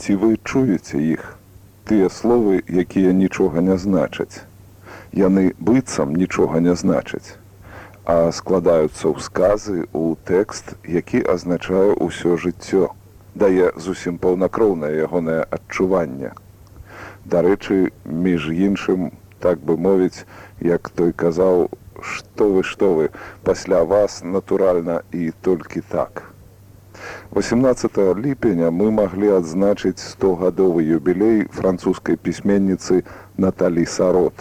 ці вы чуеце іх тыя словы якія нічога не значаць яны быццам нічога не значаць, а складаюцца ў сказы ў тэкст, які азначае ўсё жыццё, дае зусім паўнакроўнае ягонае адчуванне. Дарэчы, між іншым, так бы мовіць, як той казаў, што вы што вы, пасля вас натуральна і толькі так. 18 ліпеня мы маглі адзначыць 100гадовы юбілей французскай пісьменніцы Наталі Сарот.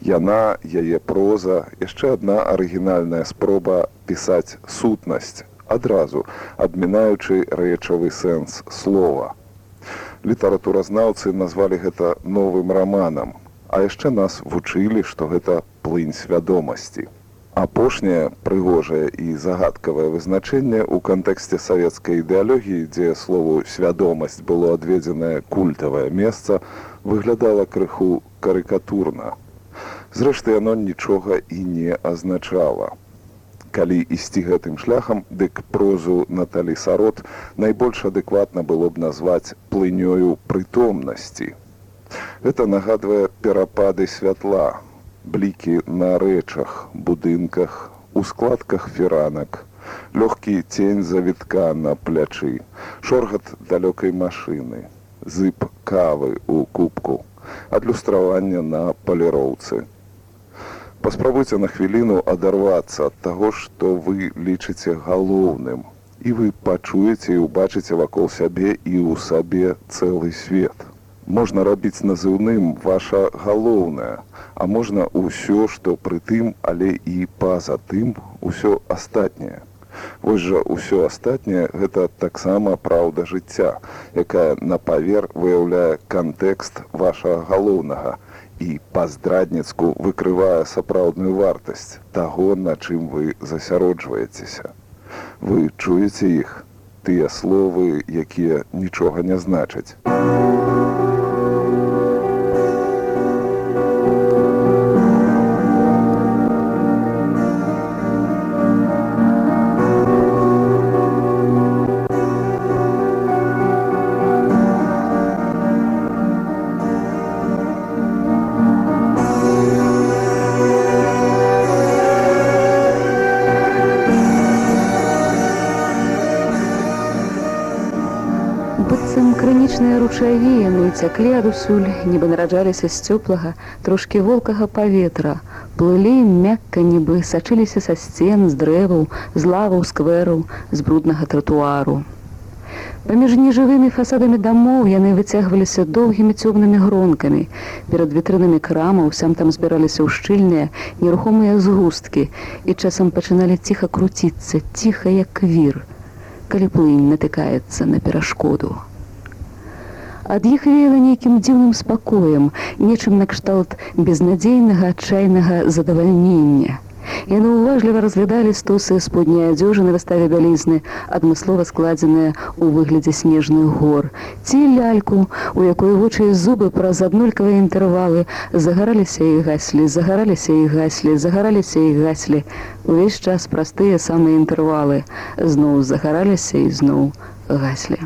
Яна, яе проза, яшчэ адна арыгінальная спроба пісаць сутнасць, адразу адмінаючы рэчавы сэнс слова. Літаратуразнаўцы назвалі гэта новым раманам, а яшчэ нас вучылі, што гэта плынь свядомасці. Апошняе прыгожае і загадкавае вызначэнне ў кантэксце савецкай ідэалогіі, дзе слову свядомасць было адведзенае культавае месца, выглядала крыху карыкатурна. Зрэшты, яно нічога і не азначала. Калі ісці гэтым шляхам, дык прозу Наталі Сарот найбольш адэкватна было б назваць плынёю прытомнасці. Гэта нагадвае перапады святла, блікі на рэчах, будынках, у складках фіранак, лёгкі цень завітка на плячы, шоргат далёкай машыны, зыб кавы ў кубку, адлюстравання на паліроўцы. Паспрабуйце на хвіліну адарвацца ад таго што вы лічыце галоўным і вы пачуеце і ўбачыце вакол сябе і ў сабе цэлы свет можна рабіць назыўным ваша галоўнае а можна ўсё што пры тым але і па-за тым усё астатняе Вось жа ўсё астатняе гэта таксама праўда жыцця, якая на павер выяўляе кантэкст вашага галоўнага і па-здрадніцку выкрывае сапраўдную вартасць таго, на чым вы засяроджваецеся. Вы чуеце іх, тыя словы, якія нічога не значаць. Цяклі адусюль, нібы нараджаліся з цёплага, трошкі волкага паветра, плылі мякка нібы сачыліся са сцен, з дрэваў, з лаваў сквераў, з бруднага тратуару. Паміж нежывымі фасадамі дамоў яны выцягваліся доўгімі цёмнымі гронкамі. Перад вітрынамі крамаў сам там збіраліся ўшчыльныя нерухомыя згусткі і часам пачыналі ціха круціцца, ціха як вір, калі плынь натыкаецца на перашкоду ад іх веяла нейкім дзіўным спакоем, нечым накшталт безнадзейнага адчайнага задавальнення. Яны ўважліва разглядалі стосы сподняй адзежы на выставе бялізны, адмыслова складзеныя ў выглядзе снежных гор, ці ляльку, у якой вочы зубы праз аднолькавыя інтэрвалы загараліся і гаслі, загараліся і гаслі, загараліся і гаслі. Увесь час простыя самыя інтэрвалы зноў загараліся і зноў гаслі.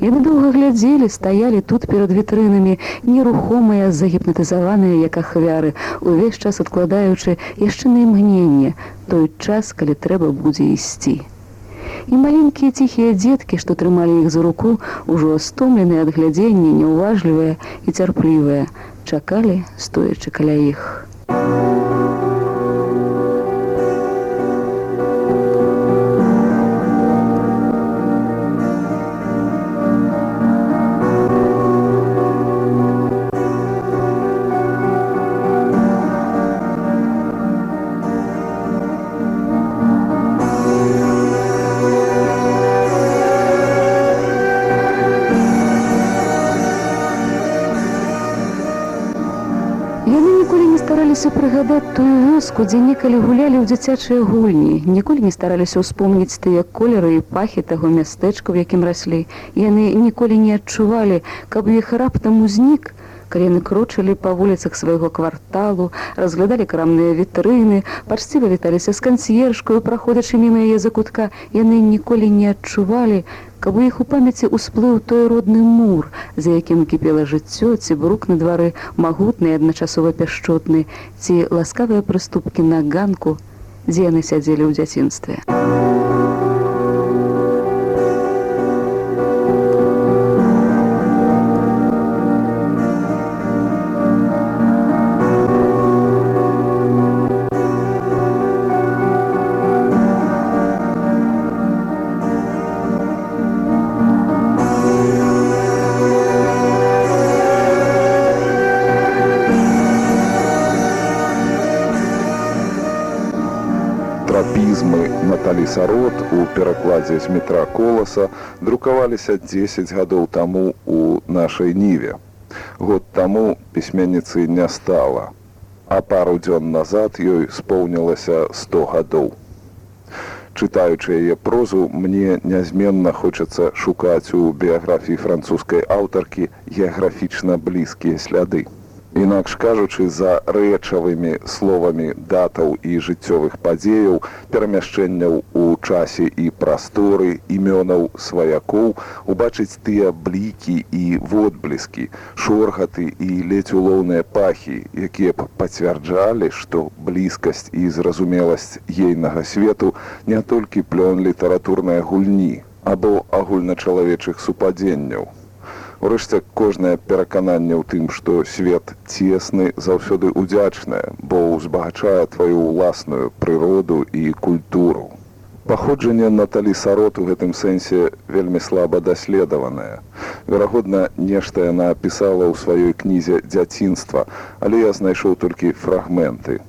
Яны доўга глядзелі, стаялі тут перад вітрынамі, нерухомыя, загіпнатызаваныя, як ахвяры, увесь час адкладаючы яшчэ на імгненне, той час, калі трэба будзе ісці. І маленькія ціхія дзеткі, што трымалі іх за руку, ужо стомленыя ад глядзення, няўважлівыя і цярплівыя, чакалі, стоячы каля іх. Стараліся прыгадаць тую вёску, дзе некалі гулялі ў дзіцячыя гульні. Ніколі не стараліся ўспомніць тыя колеры і пахі таго мястэчка, у якім раслі. Яны ніколі не адчувалі, каб іх раптам узнік, калі яны крочылі па вуліцах свайго кварталу, разглядалі крамныя вітрыны, пачцівы віталіся з канц'ержкаю, праходзячы міма яе закутка, яны ніколі не адчувалі, каб у іх у памяці ўсплыў той родны мур, за якім кіпела жыццё ці брук на двары магутны адначасова пяшчотны, ці ласкавыя прыступкі на ганку, дзе яны сядзелі ў дзяцінстве. Перакладзе з метра коласа друкаваліся 10 гадоў таму у нашай ніве. Год таму пісьменніцы не стала, а пару дзён назад ёй споўнілася 100 гадоў. Чытаючы яе прозу, мне нязменна хочацца шукаць у біяграфіі французскай аўтаркі геаграфічна блізкія сляды. Інакш кажучы, за рэчавымі словамі датаў і жыццёвых падзеяў, перамяшчэнняў у часе і прасторы, імёнаў сваякоў, убачыць тыя блікі і водбліскі, шоргаты і ледзь улоўныя пахі, якія б пацвярджалі, што блізкасць і зразумеласць ейнага свету не толькі плён літаратурнай гульні або агульначалавечых супадзенняў. Урэшце кожнае перакананне ў тым, што свет цесны заўсёды ўдзячнае, бо ўзбагачае тваю ўласную прыроду і культуру. Паходжанне Наталі сарот у гэтым сэнсе вельмі слаба даследаванае. Верагодна, нешта яна пісала ў сваёй кнізе дзяцінства, але я знайшоў толькі фрагменты.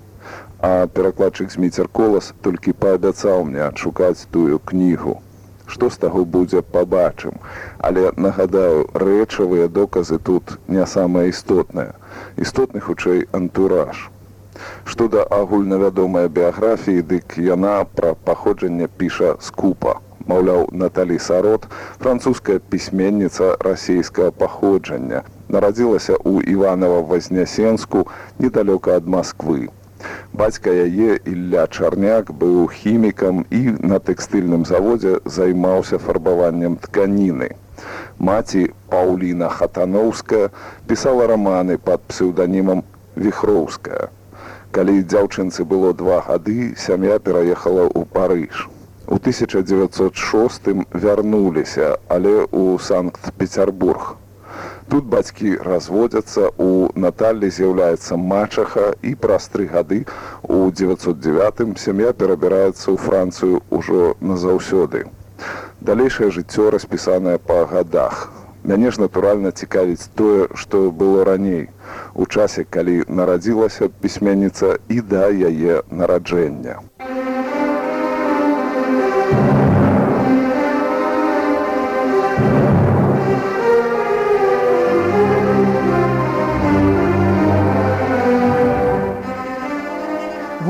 А перакладчык зміцер колас толькі паабяцаў мне адшукаць тую кнігу што з таго будзе пабачым. Але нагадаю, рэчавыя доказы тут не самае істотнае. істотны хутчэй антураж. Што да агульнавядомай біяграфіі, дык яна пра паходжанне піша скупа. Маўляў, Наталі Сарот, французская пісьменніца расійскага паходжання, нарадзілася ў Іванова Вазнясенску недалёка ад Масквы. Бацька яе Ілля Чарняк быў хімікам і на тэкстыльным заводзе займаўся фарбаваннем тканіны. Маці Паўліна Хатановская пісала раманы пад псеўданімам Віхроўская. Калі дзяўчынцы было два гады, сям'я пераехала ў Парыж. У 1906 вярнуліся, але ў Санкт-Петербург. Тут бацькі разводзяцца, у Наталлі з'яўляецца мачаха і праз тры гады у 909 сям'я перабіраецца ў Францыю ўжо назаўсёды. Далейшае жыццё распісанае па гадах. Мяне ж натуральна цікавіць тое, што было раней, у часе, калі нарадзілася пісьменніца і да яе нараджэння.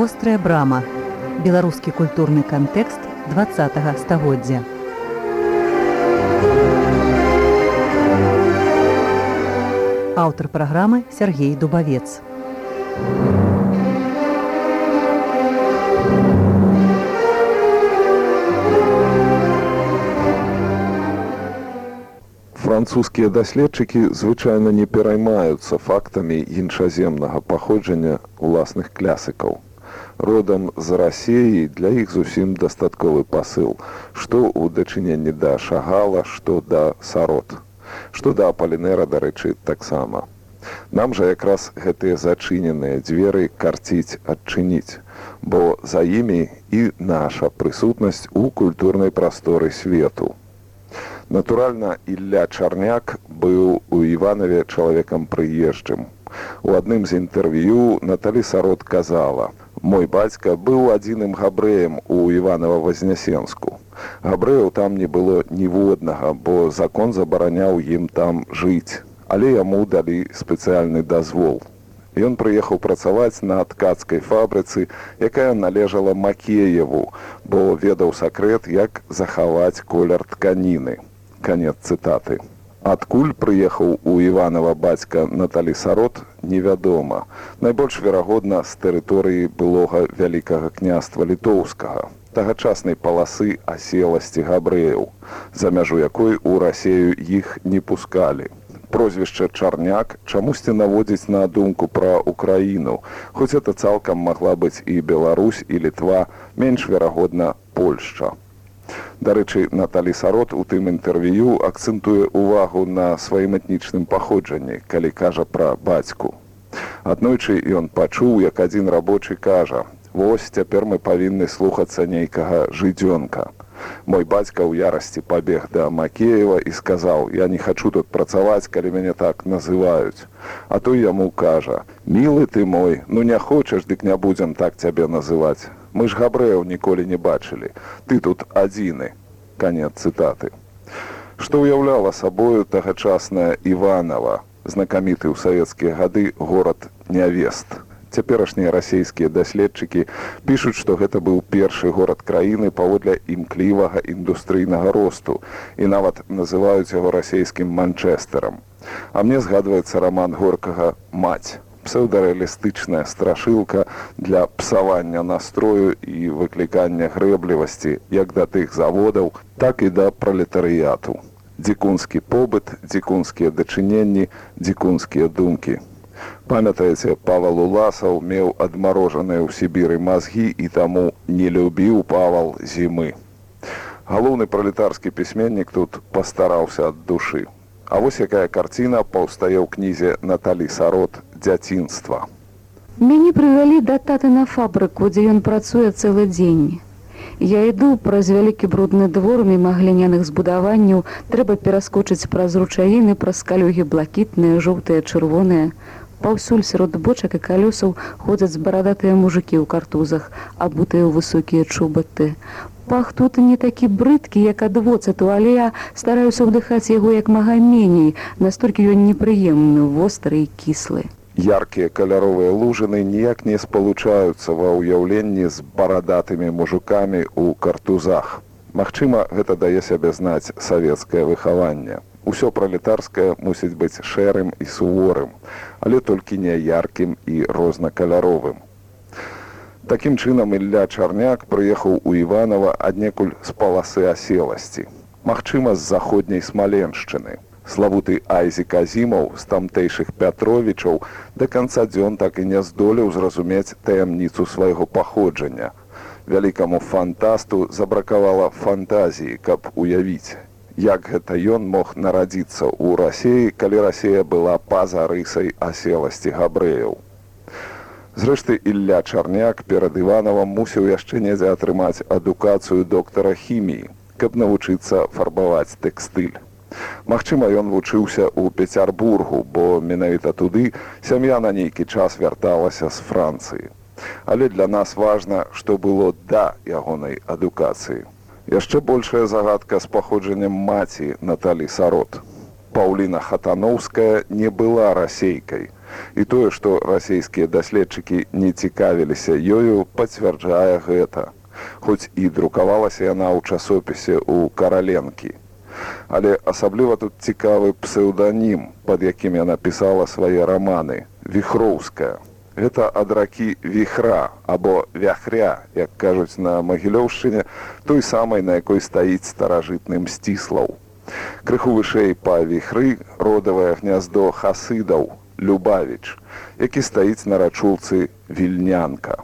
Вострая брама беларускі культурны кантэкст два стагоддзя. Аўтар праграмы Сергей дубавец. Французскія даследчыкі звычайна не пераймаюцца фактамі іншаземнага паходжання уласных клясыкаў родам з рассеі для іх зусім дастатковы пасыл, што ў дачыненні да шагала, што да сарот, што да палінера, дарэчы, таксама. Нам жа якраз гэтыя зачыненыя дзверы карціць адчыніць, бо за імі і наша прысутнасць у культурнай прасторы свету. Натуральна, Ілля Чарняк быў у Іванаве чалавекам прыезджым. У адным з інтэрв'ю Наталі Сарот казала: Мой бацька быў адзіным габрэем у Іванова Вазнясенску. Габрэяў там не было ніводнага, бо закон забараняў ім там жыць, але яму далі спецыяльны дазвол. Ён прыехаў працаваць на ткацкай фабрыцы, якая належала Макееву, бо ведаў сакрэт, як захаваць колер тканіны. Канец цытаты. Адкуль прыехаў у Іванова бацька Наталі Сарот, невядома. Найбольш верагодна з тэрыторыі былога вялікага княства літоўскага, тагачаснай паласы аселасці габрэяў, за мяжу якой у рассею іх не пускалі прозвішча чарняк чамусьці наводзіць на думку пра украіну хоць это цалкам магла быць і беларусь і літва менш верагодна польшча дарэчы наталі сарот у тым інтэрв'ю акцэнтуе ўвагу на сваім этнічным паходжанні калі кажа пра бацьку аднойчы ён пачуў як адзін рабочы кажа вось цяпер мы павінны слухацца нейкага жыдзёнка Мой бацька ў ярасці пабег да Макеева і сказаў: « Я не хачу тут працаваць, калі мяне так называюць. А той яму кажа: « Мілы ты мой, ну не хочаш, дык не будзем так цябе называць. Мы ж габрэяў ніколі не бачылі. Ты тут адзіны. Канец цытаты. Што ўяўляла сабою тагачасная Іванова, знакаміты ў савецкія гады горад нявест цяперашнія расійскія даследчыкі пішуць што гэта быў першы горад краіны паводле імклівага індустрыйнага росту і нават называюць яго расійскім манчестэрам а мне згадваецца роман горкага маць псеўдарэалістычная страшылка для псавання настрою і выклікання грэблівасці як да тых заводаў так і да пралетарыяту. Дзікунскі побыт дзікунскія дачыненні дзікунскія думкі. Памятаеце павал уласаў меў адмарожаныя ў сібіры мазгі і таму не любіў павал зімы. Галоўны пралетарскі пісьменнік тут пастараўся ад душы а вось якая карціна паўстае ў кнізе наталі сарот дзяцінства мяне прывялі да таты на фабрыку дзе ён працуе цэлы дзень. Я іду праз вялікі брудны двор міма гліняных збудаванняў. Трэба пераскочыць праз ручаіны праз калюгі блакітныя жоўтыя чырвоныя паўсюль сярод бочак і калёсаў ходзяць барадатыя мужикі ў картузах абутыя ў высокія чубаты пах тут не такі брыдкі як адвоца туалея стараюся ўдыхаць яго як мага меней. Настолькі ён непрыемны востры і кіслы. Яркія каляровыя лужыны ніяк не спалучаюцца ва ўяўленні з барадатымі мужикамі ў картузах. Магчыма гэта дае сябе знаць савецкае выхаванне Усё пралетарскае мусіць быць шэрым і суворым, але толькі не яркім і рознакаляровым. Такім чынам Ілля Чарняк прыехаў у Іванова аднекуль з паласы аселасці. Магчыма, з заходняй смаленшчыны. Славуты Айзі Казімаў з тамтэйшых Пятровічаў да канца дзён так і не здолеў зразумець таямніцу свайго паходжання. Вялікаму фантасту забракавала фантазіі, каб уявіць як гэта ён мог нарадзіцца ў рассеі калі рассея была па-за рысай аселасці габрэяў. Зрэшты ілля чарняк перад іванавам мусіў яшчэ недзе атрымаць адукацыю доктара хіміі каб навучыцца фарбаваць тэкстыль. Магчыма ён вучыўся ў пецярбургу бо менавіта туды сям'я на нейкі час вярталася з францыі. Але для нас важна што было да ягонай адукацыі яшчэ большая загадка з паходжаннем маці Наталі Сарот. Паўліна Хатановская не была расейкай. І тое, што расійскія даследчыкі не цікавіліся ёю, пацвярджае гэта. Хоць і друкавалася яна ў часопісе ў караленкі. Але асабліва тут цікавы псеўданім, пад якім яна пісала свае раманы, віхроўская гэта ад ракі віхра або вяхря як кажуць на магілёўшчыне той самай на якой стаіць старажытным сціслаў крыху вышэй па віхры родавае гняздо хасыдаў любавіч які стаіць на рачулцы вільнянка.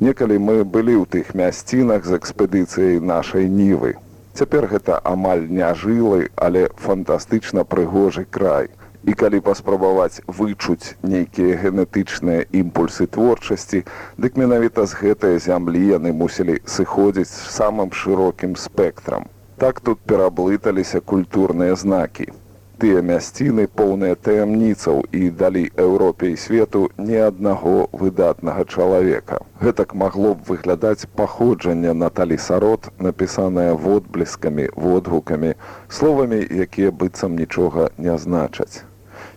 Некалі мы былі ў тых мясцінах з экспедыцыяй нашай нівы цяпер гэта амаль няжылы але фантастычна прыгожы край і калі паспрабаваць вычуць нейкія генетычныя імпульсы творчасці, дык менавіта з гэтай зямлі яны мусілі сыходзіць самым шырокім спектрам. Так тут пераблыталіся культурныя знакі. Тыя мясціны поўныя таямніцаў і далі Еўропе і свету ні аднаго выдатнага чалавека. Гэтак магло б выглядаць паходжанне Наталі Сарот, напісанае водблескамі, водгукамі, словамі, якія быццам нічога не значаць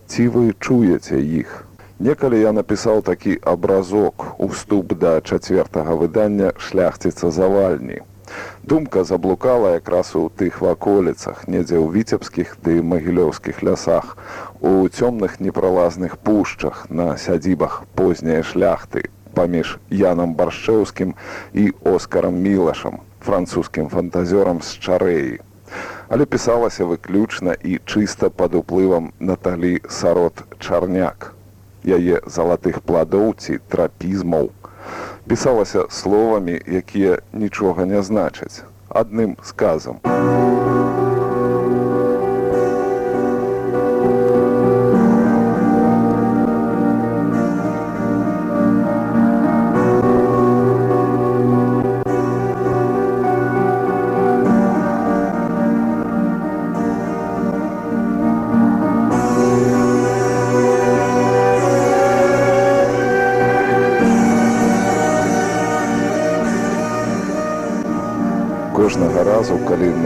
ці вы чуеце іх Некалі я напісаў такі абразок уступ да чацвертага выдання шляхціца завальні. Думка заблукала якраз у тых ваколіцах, недзе ў віцебскіх ды магілёўскіх лясах, у цёмных непралазных пушчах на сядзібах позняй шляхты паміж Янам баршчэўскім і Оскарам Мілашам, французскім фантазёрам з чарэі. Але пісалася выключна і чыста пад уплывам Наталі сарод чарняк. Яе залатых пладоў ці трапізмаў пісалася словамі, якія нічога не значаць, адным сказам.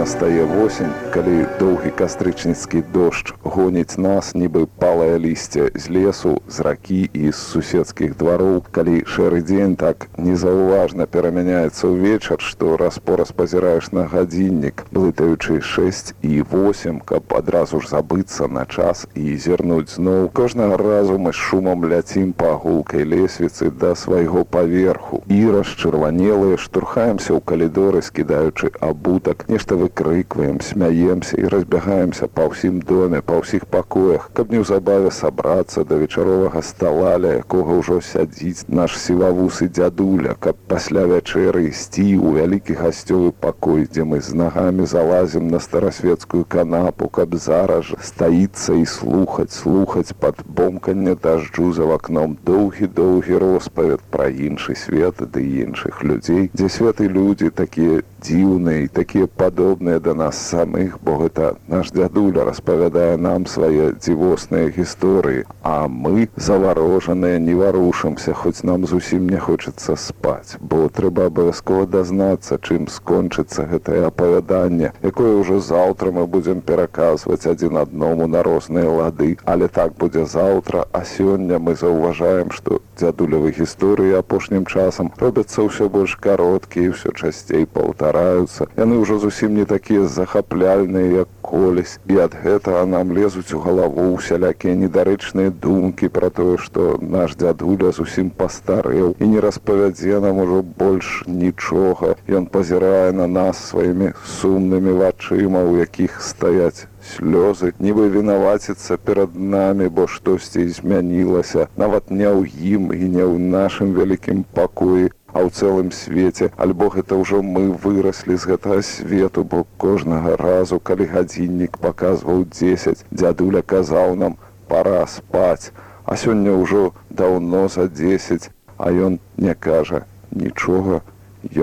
Настае восень калі доўгі кастрычніцкі дождж гоніць нас нібы палае лісце з лесу з ракі і з суседскіх двароў калі шэры дзень так незаўважна перамяняецца ўвечар што раз-пораз пазіраеш на гадзіннік блытаючы 6 і 8 каб адразу ж забыцца на час і зірнуць зноў. Кожнага разу мы з шумам ляцім па гулкай лесвіцы да свайго паверху. І расчырванелыя штурхаемся ў калідоры скідаючы абутак нешта выкрыкваем смяемся і разбягаемся па ўсім доме па ўсіх пакоях каб неўзабаве сабрацца да вечаровага стала ля якога ўжо сядзіць наш сівавусы дзядуля каб пасля вячэры ісці ў вялікі гасцёвы пакой дзе мы з нагамі залазім на старасветскую канапу каб зараз стаіцца і слухаць слухаць пад бомканне дажджу за вакном доўгі доўгі роспавед пра іншы свет ды іншых людзей дзе святы людзі такія дзіўныя і такія падобныя да нас самых бо гэта наш дзядуля распавядае нам свае дзівосныя гісторыі а мы заварожаныя не варушымся хоць нам зусім не хочацца спаць. Бо трэба абавязкова дазнацца чым скончыцца гэтае апавяданне якое ўжо заўтра мы будзем пераказваць адзін адному на розныя лады. Але так будзе заўтра а сёння мы заўважаем што дзядулявы гісторыі апошнім часам робяцца ўсё больш кароткія і ўсё часцей паўтараюцца. Яны ўжо зусім не такія захапляльныя як колесь і ад гэтага нам лезуць у галаву усялякія недарэчныя думкі пра тое што наш дзядуля зусім пастарэў і не распавядзе нам ужо больш нічога. Ён пазірае на нас сваімі сумнымі вачыма у якіх стаяць слёзы нібы вінаваціцца перад намі бо штосьці змянілася нават не ў ім і не ў нашым вялікім пакоі а ў цэлым свеце альбо гэта ўжо мы выраслі з гэтага свету бо кожнага разу калі гадзіннік паказваў 10 дзядуля казаў нам пора спаць а сёння ўжо даўно за 10 а ён не кажа нічога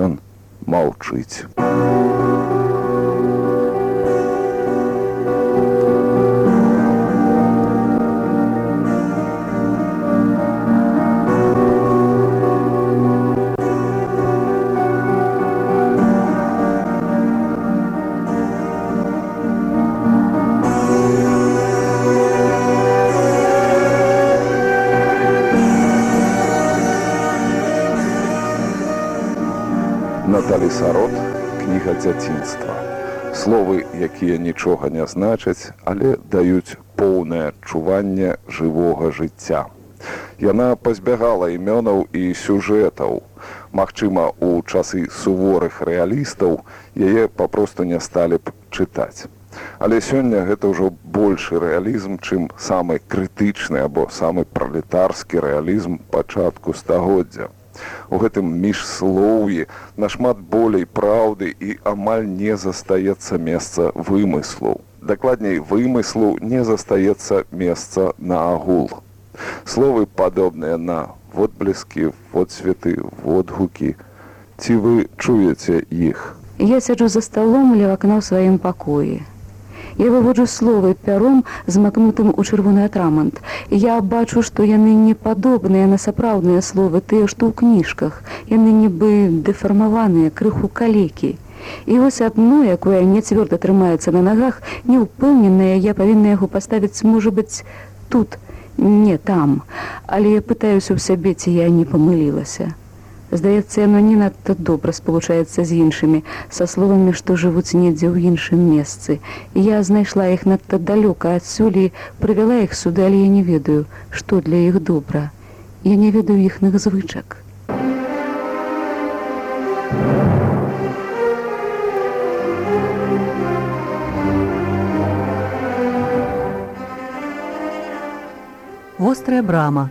ён маўчыць. Якія нічога не значаць, але даюць поўнае адчуванне жывога жыцця. Яна пазбягала імёнаў і сюжэтаў. Магчыма, у часы суворых рэалістаў яе папросту не сталі б чытаць. Але сёння гэта ўжо большы рэалізм, чым самы крытычны або самы пралетарскі рэалізм пачатку стагоддзя у гэтым міжслоўі нашмат болей праўды і амаль не застаецца месца вымыслу. Дакладней вымыслу не застаецца месца на агул. Словы падобныя на водбліскі, водсветы, водгукі. Ці вы чуеце іх? Я сяджу за сталом ля акна ў сваім пакоі. Я выводжу словы пяром змакнутым у чырвоны атрамант. Я бачу, што яны не падобныя на сапраўдныя словы тыя, што ў кніжках. Яны нібы дэфармаваныя крыху калекі. І вось адно, якое не цвёрда трымаецца на нагах, неўпэўненае, я павінна яго паставіць, можа быць, тут, Не там, але я пытаюся ў сябе, ці я не памылілася. Здаецца, яно не надта добра спалучаецца з іншымі, са словамі, што жывуць недзе ў іншым месцы. Я знайшла іх надта далёка адсюль і прывяла іх сюды, але я не ведаю, што для іх добра. Я не ведаю іхных звычак. Вострая брама.